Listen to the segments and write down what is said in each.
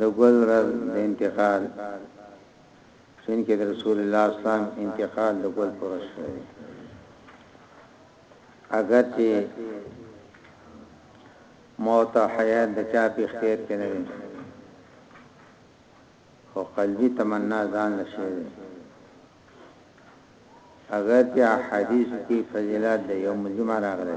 د ګل رز د انتقال شین کې د رسول الله اسلام انتقال د ګل پر شوی دی اگر چې موت او حیات د چا په اختیار کې نه وي خو قلبي تمنا ځان نشي اگر چې حدیث کې فضیلت د یوم الجمعه راغلی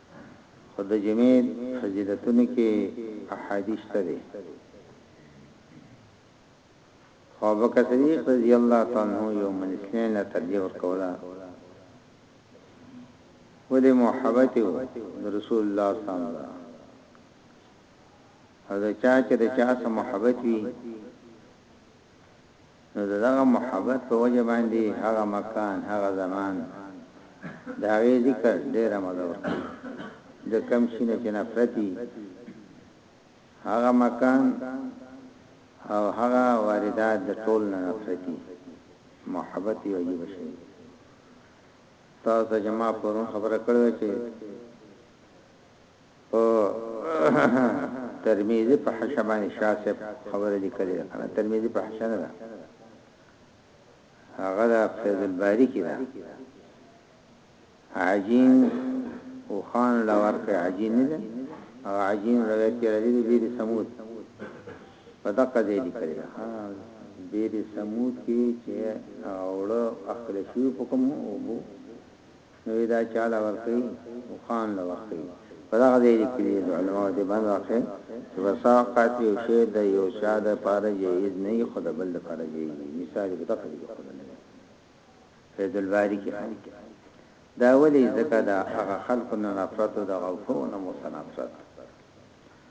خو د جمعې فضیلتونو کې احادیث شته دي خو ابوبکر صدیق رضی الله تعالی عنہ یو منسلین لا ترجیح ورکولا ولې محبت و رسول الله صلی الله علیه وسلم او دا چا چې د چا سره محبت وي نو د دغه محبت په وجه باندي هغه مکان هغه زمان د هغې ذکر ډېره مزه ورکوي د کوم شي نه چې نفرت وي هغه مکان او هغه واردات د ټول نه نفرت وي محبت یې عجیب شي تاسو جما پرون خبره کړو چې او ترمذي په حشه باندې شاه صاحب خبره لیکلې ده کنه ترمذي په حشه نه ده هغه د فیض الباری کې ده عجین او خان لور کې عجین نه ده او عجین روایت کې راځي د بیر سمود په دقه دې لیکلې ده بیر سمود کې چې اوړه اخلي شو په کوم او نوی دا چا له ورکوي اوخان له ورکوي په دغه ځای لیکلي د علماوو د بند واقعه چې په څه اوقات کې یو شی د یو چا د پاره جایز نه وي خو د بل د پاره جایز وي مثال یې په دغه ځای کې ښودلی دی فیض الباری کې هم دا ولې ځکه د هغه خلکو نه نفرت او د غوثو نه مو څه نفرت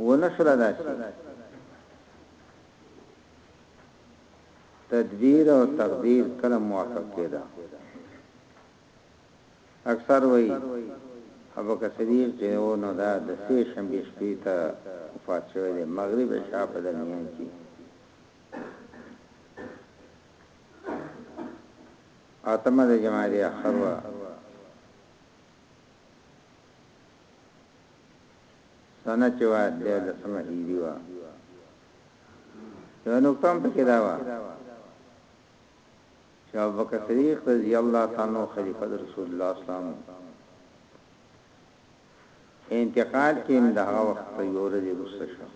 ونشل داسي تدبیر او تقدیر کله موافق کېده اکثر وایي ابو کثیر چې و نو دا د سه شنبه شپې ته وفات شوی دی مغرب عشاء په درمیان کې اتمه د جمادی اخر و سنه چې وه د لسمه هجری وه یو نقطه هم پکې دا وه چې ابو بکر صدیق رضی الله تعالی عنہ خلیفہ رسول الله اسلام انتقال کې د هغه وخت په یو ورځ وروسته شو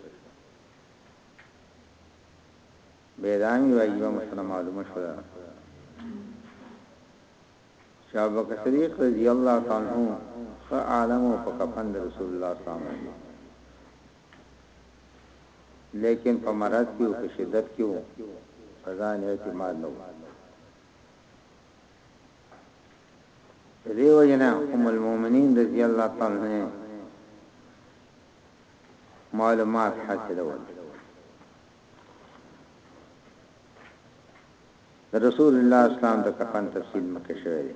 بیرانی وایي مسلمان معلومه شو چې ابوبکر صدیق رضی الله تعالی عنه ښه عالم وو په کفن د رسول الله صلی الله علیه وسلم لیکن په مرض کې او په شدت کې وو په ځان اعتماد نه وو دیو جنا ام المؤمنین رضی الله تعالی عنها معلومات حاصلول د رسول الله اسلام د کفن تفصیل مخکې شوی دی.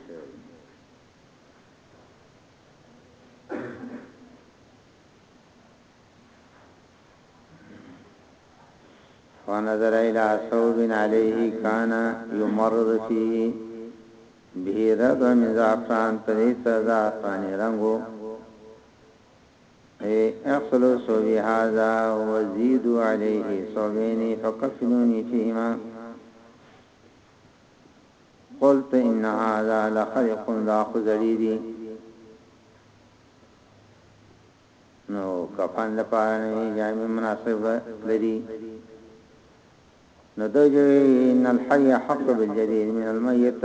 فنظر الى ثوب عليه كان يمرض فيه به رب من زعفران پرې سزا پانی رنگو اي اغسلوا صوبي هذا وزيدوا عليه صوبين فقفلوني فيهما قلت إن هذا لخلق داخو زریدی نو کفن لپارنی جامع مناصف لري نو دجې ان الحي حق بالجدید من الميت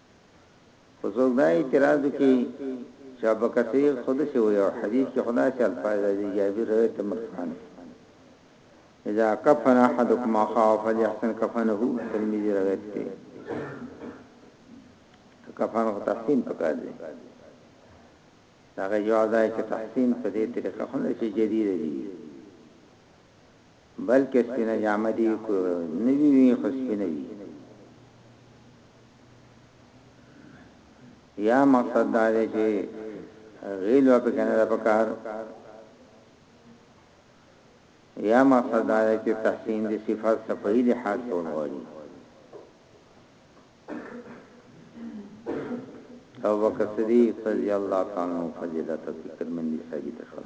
خو څوک دا اعتراض وکړي چې ابوکثیر خو داسې وایي او حدیث کې خو داسې الفاظ راځي، جابر روایت دی مرفوعاً، اذا کفن احدکم اخاه فلیحسن کفنه، ترمذي روایت دی، د کفن خو تحسین پکار دی. داغه جواب دا چې تحسین په دې طریقه خو نه چې جدید دی، بلکه سپینه جامه دی که نوی وی خو سپینه وی یا مقصد دا دی چې غیل و پکې نه پکار یا مقصد دا دی چې تحسین د صفات صفحې د حال کول غواړي او وکړه صدیق رضی الله تعالی عنہ فضیلت او فکر مندي ثابت شوه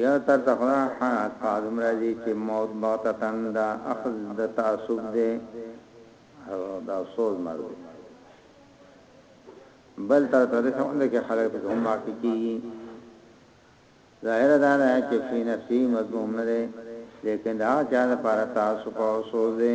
یا تر تخلا حات تعظم راځي چې موت بغتتن دا اخذ د تعصب دی او دا افسوس مرګ دی بل تر تر څنګه کې خلک په هم واقع کیږي ظاهر دا ده چې په نفسي مضمون نه ده لیکن دا چا د پاره تاسو په اوسو ده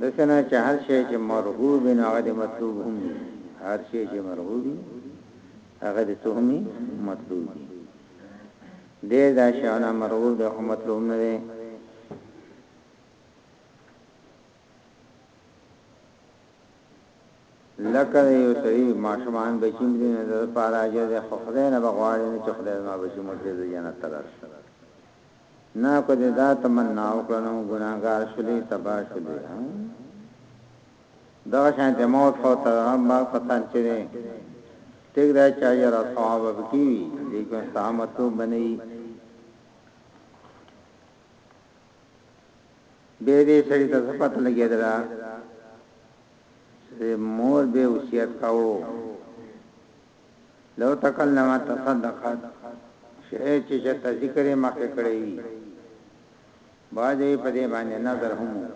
داسې نه چې هر شی چې مرغوب وي نو هغه دې مطلوب هم وي، هر شی چې مرغوب وي هغه دې څه هم مطلوب وي. ډېر دا شیونه مرغوب دي خو مطلوب نه دي. لکه د یو سړي ماشومان بچي مري نو د لپاره اجر دی خو خدای نه به غواړي نه چې خدای زما بچي مړ شي زه جنت ته لاړ شم نه که دې دا تمنا وکړه نو ګناهګار شولې تباه شولې دغه شان د موت خو تر ما کسان چې دې ټیک دا چا یې را ثواب بکی وي لیکن سامتو بنئ به دې سړی ته صفات لګیدلا چې مور به وصیت کاوه لو تکلم تصدقت شعر چې چرته ذکر یې مخکې کړی وي بعضې په دې باندې نظر هم وو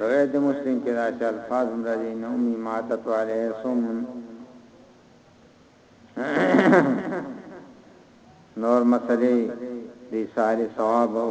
روایت د مسلم کې راځي الفاظ هم راځي نو می ماتت علی سم نور مسلې د ساري ثواب او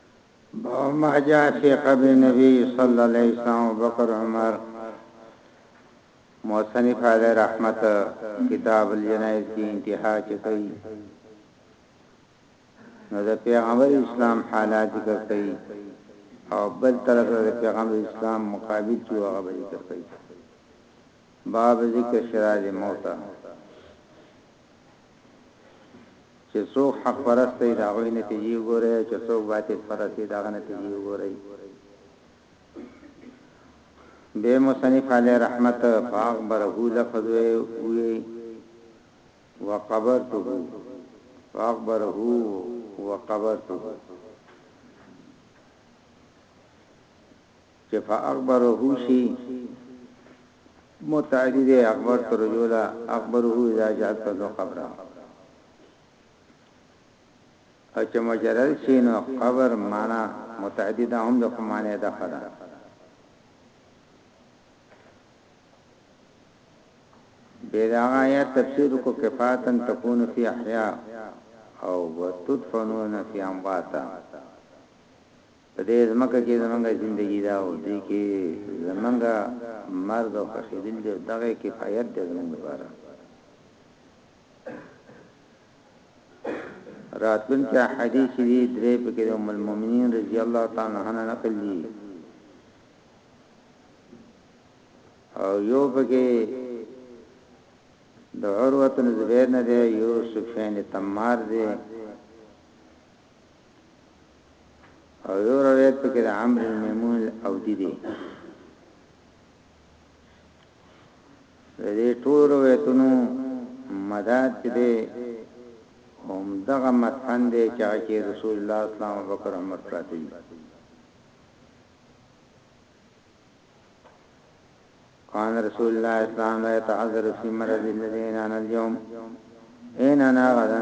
باب ما جاء فی قبر النبی صلی الله علیه وسلم ابوبکر وعمر مصنف علی رحمت کتاب الجنائز کی انتها چه کوي نو د پیغمبر اسلام حالات ذکر کوي او بل طرف د پیغمبر اسلام مقابل چې هغه به ذکر کوي باب ذکر شرار موتا چه څوک حق پرست دی د هغوی نتیجی وګورۍ او چه څوک باطل پرست دی د هغه نتیجی وګورۍ بیا مصنف علیه رحمت فاقبره لفظ وی وقبرته فاقبره وقبرته چې فاخبره شي متعدی دی اخبر تر جولا اخبره اذا جعلت له قبره او چې مجرد شي نو قبر معنا متعدی ده هم د معنی ده خدا بلا آیات تفسیر کو کفاتن تكون فی احیاء او وتدفنون فی امواتا په دې ځمکه کې زمونږ زندګي ده او دې کې زمونږ مرګ او خښېدل دي او دغه کفایت دی زمونږ لپاره راتلونکي حدیث چې دی درې پکې د ام المؤمنین رضی الله تعالی عنها نقل دي او یو پکې د عروه بن زبیر نه دی یو سفیان تمار دی او یو روایت پکې د عمرو میمون الاودی دی د دې ټول روایتونو مدار چې دی هم دغه متن دی چې هغه رسول الله صلی الله علیه وسلم عمر پراتی قال رسول الله صلی الله علیه وسلم يتعذر في مرض الذين انا اليوم اين انا غدا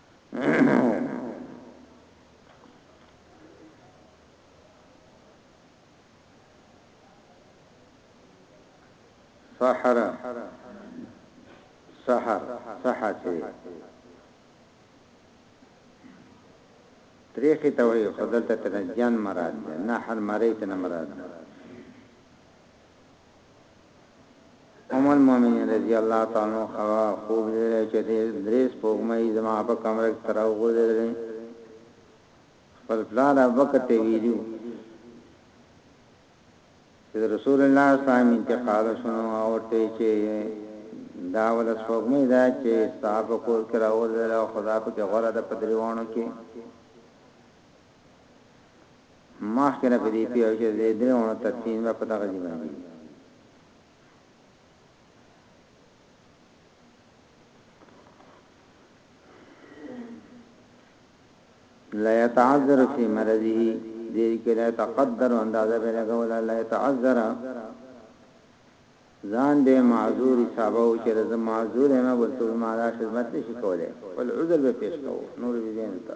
سحر سحر سحر چي تریخی ته وایي خدلته تنجان مراد ده نه حل مری ته نه مراد ده ام المؤمنین رضی الله تعالی عنها هغه خوب لیدلی چې درې سپوږمۍ زما په کمره کې تراو غورځېدلې خپل پلار ابوبکر ته ویلو چې رسول الله صلی الله علیه وسلم انتقال شونه او ته چې دا ول سپوږمۍ دا چې صاحب کور کې راوړل خدا په کې غره د پدریوانو کې مخکې نه پدې پیو چې دې درې ونو تدفین به په دغه ځبان دي لا يتعذر في مرضه دې کې لا تقدر اندازه به لګول لا يتعذر ځان به معذور حساب او چې زه معذور یم بلته ما دا خدمت نشي کولای ول عذر به پیش کوو نور به نه تا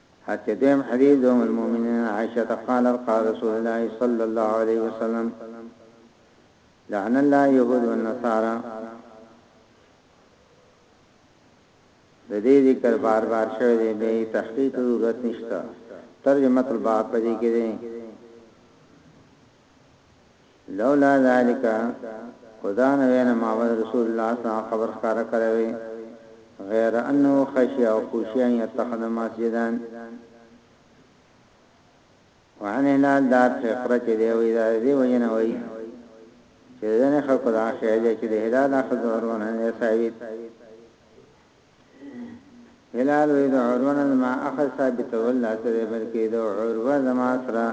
حتی دیم حدیث د ام المؤمنین عائشه قالت قال رسول الله صلی الله علیه وسلم لعن الله یهود والنصارى د دې ذکر بار بار شوی دی به تحقیق ضرورت نشته ترجمه الباب پدې کې دی لولا ذالک خدا نه وین ما ود رسول الله صلی الله خبر خکار کړی وی غیر انه خشی او خوشی ان یتخذ مسجدا وعن هلال دار فقره چې دی وی دا دی وجنه وی چې دنه خلق دا خیال چې د هلال اخذ ورونه نه ثابت هلال وی د عروه نه زما اخذ ثابتول لا څه دی بلکه د عروه زما سره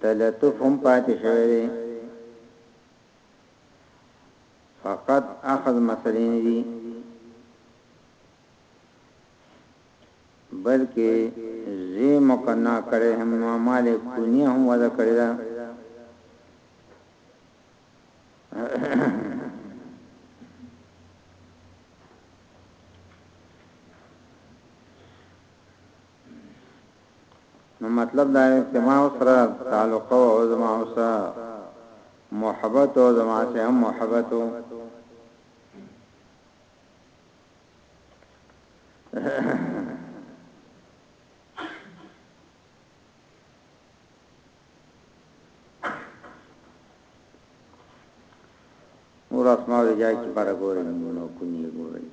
تلطف هم پاتې شوی دی فقط اخذ مسلې نه دي بلکې زی مقنا کړي هم مالک کونی هم ودا کړی دا نو مطلب دا دی چې ما سره تعلق او زما سره محبت او زما سره محبت او نور اسماء د جای کې پر ګورې نو کونی ګورې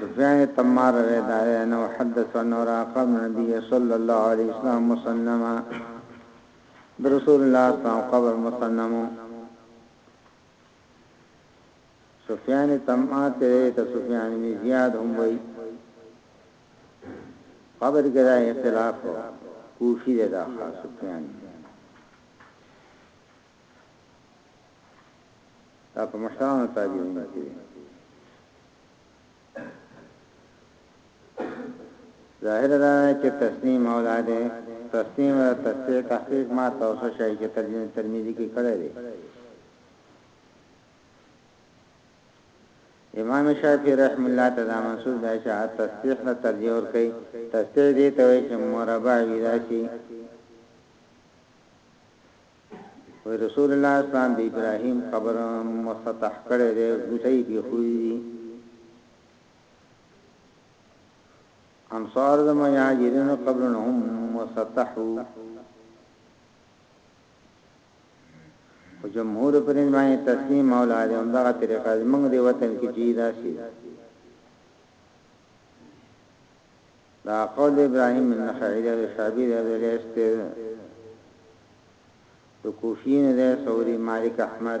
سفیان تمار روایت ده انه حدث عن راق النبي صلى الله عليه وسلم مسنما برسول الله صلى الله عليه وسلم قبر مسنمو سفیان تمعات ته سفیان می زیاد هم وای قبر کې دا اختلاف کوفي دی دا خاص سفیان دی دا په محترم تابعین کې دی ظاهر دا چې تسنیم اولاد تسنیم او تصحیح تحقیق ما توسو شای چې ترجمه ترمذی کې کړی دی امام شافعی رحمه الله ته دا منسوب دی چه التسطیح ته ترجیح ورکوی، تسطیح دې ته وایی چه مربع وی داسی وای رسول الله اسلام د ابراهیم قبر مسطح کړی دی ګوته یې بیخوی دی انصار د مهاجرینو قبرونه هم مسطح وو خو جمهور په دین باندې تسلیم او لا دې همدغه طریقه زمونږ دې وطن کې جی داسې ده دا قول ابراهیم بن نخعی دې شعبی دې ویلیست د کوفین دې سوری مالک احمد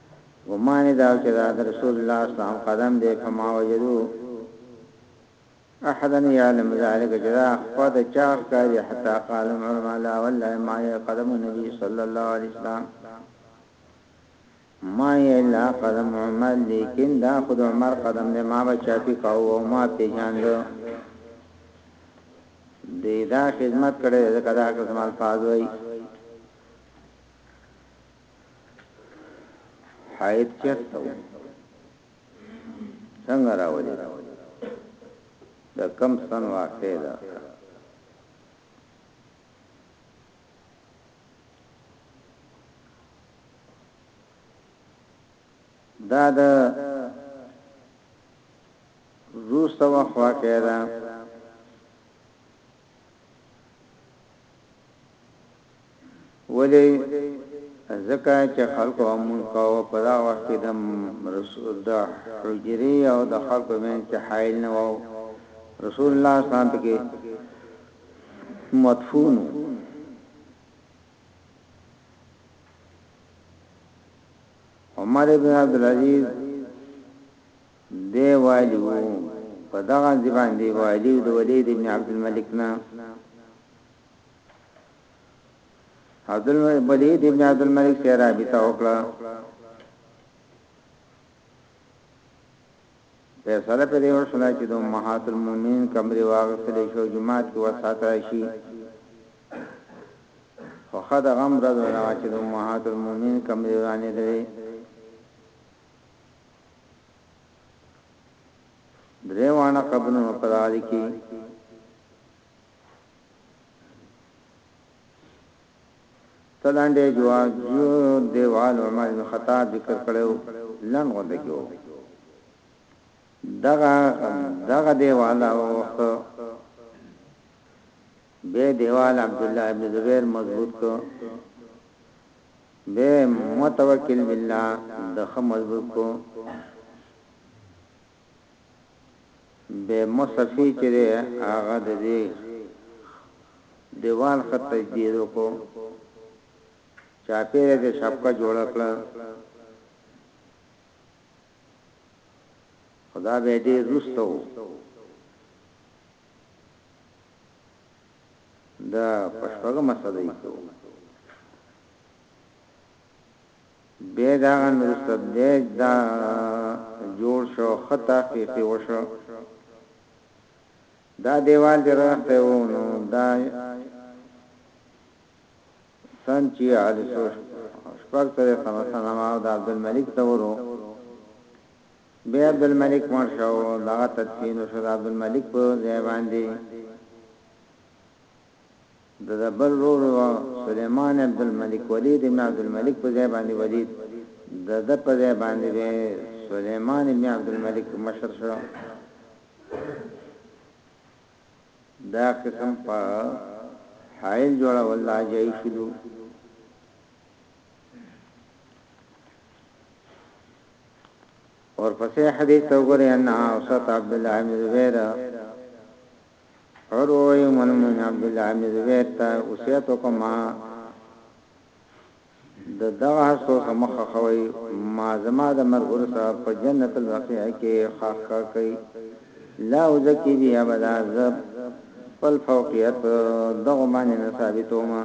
ګمان یې دا و چې دا د رسول الله صلی الله علیه وسلم قدم دی، فما وجدو احدا یعلم ذلک چې دا خپه د چا ښکاري حتی قال عمر ما لا والله ما یې قدم النبي صلی الله علیه وسلم ما الا قدم عمر لیکن دا خود عمر قدم دی ما بچا پی کاو او ما پی جاندو دی دا خدمت کړي زکه دا قسم الفاظ وای حائد چرته و څنګه راولي د کم سن واقع ده دا د روسته واقع ده ولې ځکه چې خلکو مونږ کاوه په دا وخت کې د رسول د حجري او د خلکو مین کې حایل نه وو رسول الله صلی الله علیه وسلم کې مدفون عمر ابن عبد العزيز دی والي وو په دغه ځای باندې والي د ولید ابن عبدالملک نه عبدالولید ابن عبدالملک سره رابطه وکړه فیصله پر یو شلا چې د امهات المؤمنین کمرې واغستل شو جماعت کې وسات راشي خو خدای غم رضا چې د امهات المؤمنین کمرې ورانې درې درې واړه قبرونه په دغه لي کې تلاندې جواب جو دیوال عمر بن خطاب ذکر کړو لن غوند کېو دغه دغه دیوال او وخت به دیوال عبد الله ابن زبیر مضبوط کو به متوکل بالله د خه مضبوط کو به مصفی چې ده هغه د دې دیوال خط تجدید کو چاپیره د شپکا جوړ کړ خدا به دې رستو دا پښتګه مسله یې بیا د هغه نه وروسته بیج دا جوړ شو او ښه تحقیق یې وشو. دا دیوال چې رغښتی و، نو دا سن چې علي څو شپږ څلوېښتمه سنه وه او د عبدالملک دور و. بیا عبدالملک مړ شو او دغه تدفین وشو د عبدالملک په ځای باندې. د ده بل ورور و سلیمان عبدالملک ولید ابن عبدالملک په ځای باندې ولید د ده په ځای باندې به سلیمان ابن عبدالملک مشر شو دا قسم په حائل جوړه والله جای شلو اور پسې حدیث وګورئ ان اوسط عبد الله بن زبیر هر وای من من عبد الله حمید ویت ته وصیت وکم د دغه هستو سمخ خوي ما زما د مرګور سره په جنت البقیع کې خاخ کا کوي لا وزکی بی ابدا زب پل فوقیت دغه باندې نه ثابتو ما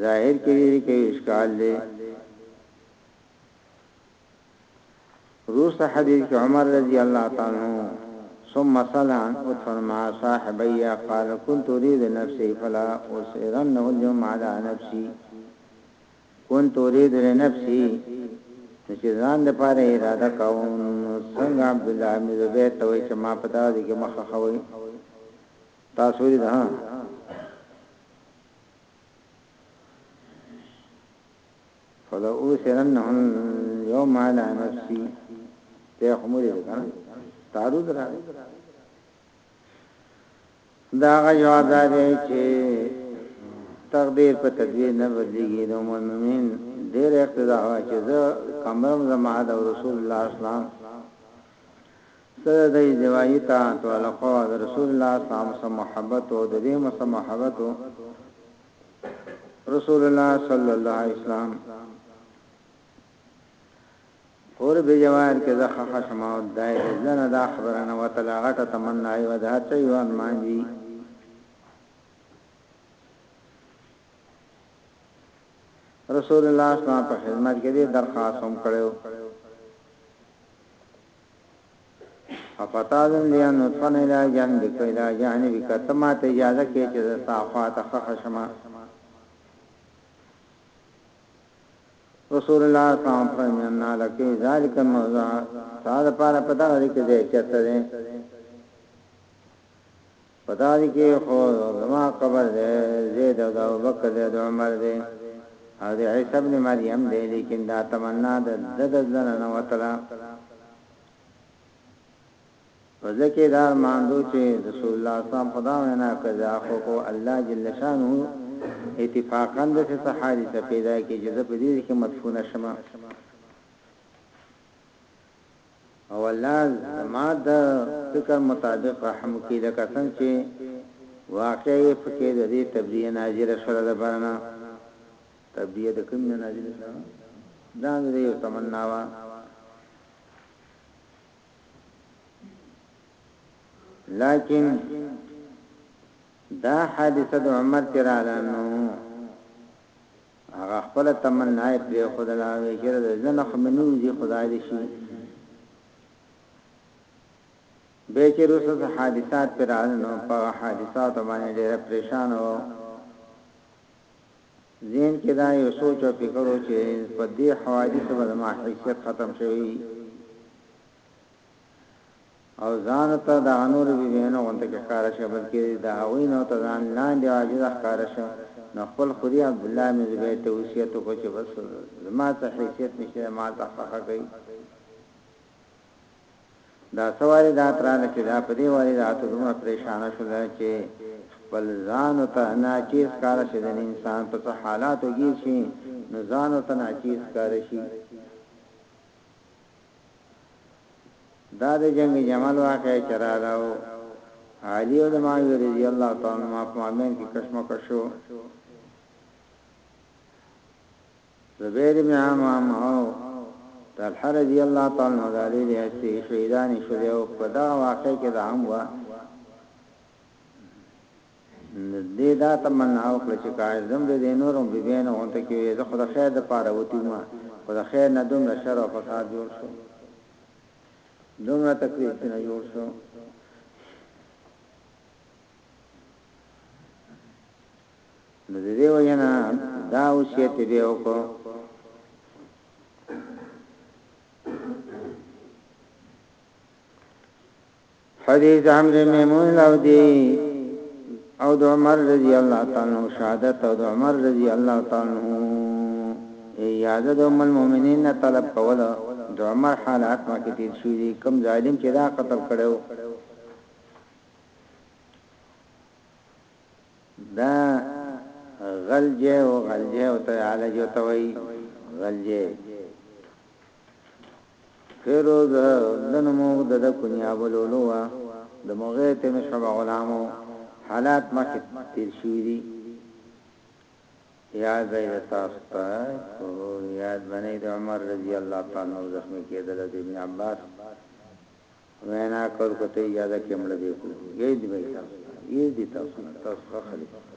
ظاهر کې دې کې اشکال دی وروسته حديث کې عمر رضي الله تعالی عنه ثم سل عن ادفن مع صاحبي قال كنت اريد نفسي فلا اسرنه اليوم على نفسي كنت اريد لنفسي نو چې ځان د پاره اراده کوم څنګه عبد الله بن زبیر ته وای چې ما پتا دي کې مخه خوي تاسو دې ده فلأوسرنهم اليوم على نفسي ته خمرې ده کنه تعرض راغی دا غا جواب دا دی چې تقدیر په تدبیر نه بدلیږي نو مؤمنین ډېر اقتدا وا چې زه کمرم زما د رسول الله اسلام سره د دیوایي ته تو لقوا رسول الله اسلام سره محبت او د دې مسه محبت رسول الله صلی الله علیه وسلم پور به جوار کې زه خخ شمه او دای لنه دا خبره نه وتله غټه تمنا یو د هڅې یو ارمان دی رسول الله صلی الله علیه وسلم په خدمت کې درخواست هم کړو خفطاذم لیا نطفا الی جانبک الی جانبک ته ما ته اجازه کې چې زستا خوا ته خخ شما رسول الله صلی الله علیه وسلم فرماینا لکه ذالک الموضع ساده پاره پتا لري کې دې چته دې په تاند کې خو زما قبر دی زه د ابوبکر دی د عمر دی او د عیسی ابن مریم دی لیکن دا تمنا د د دزلنه نه وتله په ځکه دا ماندو چې رسول الله صام خدا وینا کړه خو کو الله جل شانه اتفاقا د څه حادثه پیدا کی چې په دې کې مدفونه شمه او الله زما د فکر مطابق رحم وکړي لکه څنګه چې واقع یې په کې د دې تبریه نازله شوه د برنه تبریه د کوم نازله شوه دا د یو تمنا وا لیکن دا حادثه د عمر تیرالانو هغه خپله تمنا یې پرېښودله، وایي چېرې د زړه نه خو مې نه وځي خدای دې شي. بیا چې وروسته څه حادثات پرې راغلل نو په هغه حادثاتو باندې ډېره پرېشانه وه. ذهن کې دا یو سوچ او فکر و چې په دې حوادثو به زما حیثیت ختم شوی وي. او ځان ته د نورو بیبیانو غونته کې ښکاره شه بلکې د هغوی نه ته ځان لاندې او عاجز ښکاره شه نو خپل خوري عبدالله بن زبیر ته وصیت وکړ چې بس زما څه حیثیت نشته ما ته خخه کوي دا سواری دا ترانه چې دا په دې واری دا ته دومره پریشان شول چې خپل ځان ته ناچیز کار شي د انسان په څه حالاتو کې شي نو ځان ته ناچیز کار شي دا د جنګ جمل واقعه چې راغله او علي او د معاویه رضی الله تعالی عنهما په مابین کې کشمکش شو زبیر بن عمام او طلحه رضی الله تعالی عنہ دالي دي چې شهیدان شو دی او په دا واقعه کې دا هم و دې دا تمنا وکړه چې کاش زه هم د دې نورو بي بيانو غونته کې وی، زه خو د خير دپاره وتی ومه، خو د خير نه دومره شر او فساد جوړ شو، دومره تکليف ځنه جوړ شو. نو د دې وجنه دا وصیت به وکړو حدیث د عمرو بن میمون له او دی او د عمر رضی الله تعالی عنه شهادت او د عمر رضی الله تعالی عنه اجازه د ام المؤمنین نه طلب کوله د عمر حالات ما کې تیر شوی دی کوم ظالم چې دا قتل کړو دا غلجه او غلجه او ته علاج وتوي غلجه فیروز د نوم او د ده کنیه ابو لولو وه، د مغیرة بن شعبة غلام و، حالات مخکې تیر شوي دي. یاد به یې د تاسو ته کوم، یاد به نه یې د عمر رضی الله تعالی عنه زخمي کیدل او د ابن عباس وینا کول که ته اجازه کړې مړه به یې کړو، یاد به یې تاسو ته، یاد دي تاسو نه، تاسو ښه خلک یاست.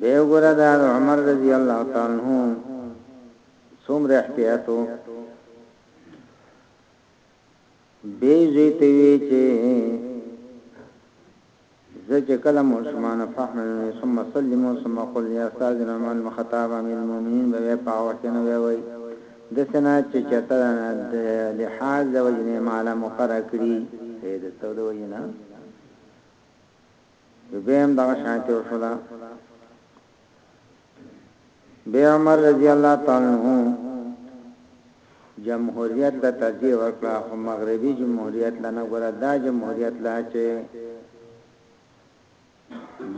بیا وګوره دا عمر رضی الله تعالی عنہ څومره احتیاط وو به زوی ته وی چې زکه کله مشمان فهم ثم سلمو ثم قل یا استاد رحمان مخاطب امین المؤمنین به په وخت نه وی وی د سنا چې چته د لحاظ د وجنه مال مقرر کړی اې د څو د وجنه چې بیا هم دغه شانتې وشوله. بیا عمر رضی الله تعالی عنه جمهوریت له ترجیح ورکړه خو مغربي جمهوریت له نه ګره دا جمهوریت لا چې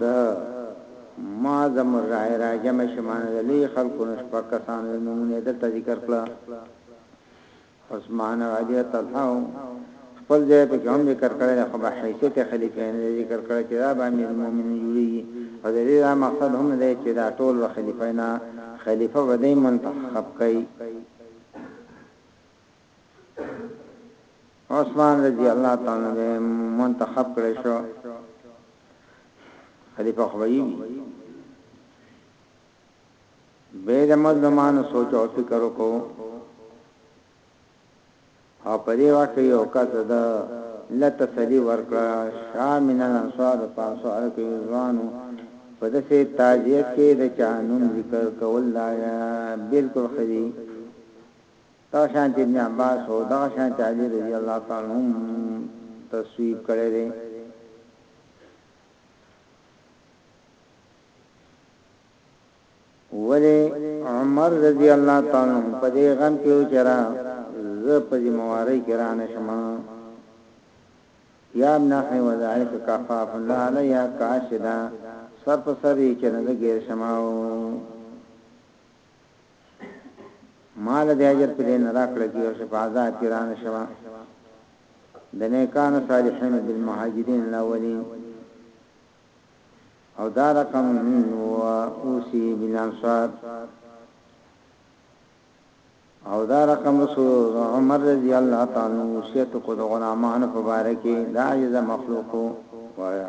د معظم الرای را جمع شمانه لوی خلکو نشپک کسانو نمونه دلته ذکر کړه عثمان او علي او طلحه خپل ځای په کوم ذکر کړل خو به حیثیت خلیفه نه ذکر کړل چې دا به امیر المؤمنین جوړیږي او د دې دا مقصد هم نه دی چې دا ټول به خلیفه نه خلیفه به دې منتخب کړي عثمان رضی الله تعالی عنہ منتخب کړی شو خلیفہ خوایي به د مظلومانو سوچ او فکر وکړو او په دې وخت کې یو کس د لتسلی ورکړه شامن الانصار پاسو الکه ځوانو په دسه تاجیت کې د چانوم ذکر کول دا بالکل خدي تا شانت ابن عباس او دا شانت علی رضی الله تعالی عنہ تصویب کړی دی ولې عمر رضی الله تعالی عنه په دې غم کې و چې را زه په ذمہ وارۍ کې را نشم یا ابن حی وذائق کفاف الله علی کاشدا سر په سر یې چې نه غیر شماو مال د اجر په دې نه راکړل کې او شفاعت کې را نشم د نیکانو صالحین بالمهاجرین الاولین او دا رقم اوسی بالانصار او دا رقم رسول عمر رضی الله تعالی وصیت کو د غلامان په باره کې دا عجز مخلوق وایا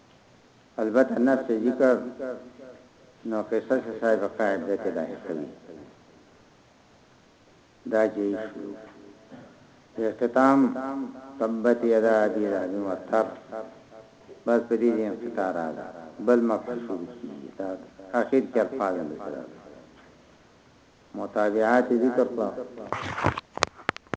البته نفس ذکر نو قصه شه صاحب قاعده کې دا کوي دا چې اختتام تبت یدا دی راځي مرتب بس په دې انقطاع راځي بل مقصد شروع کیږي دا اخر کې الفاظ نه متابعات ذکر کړه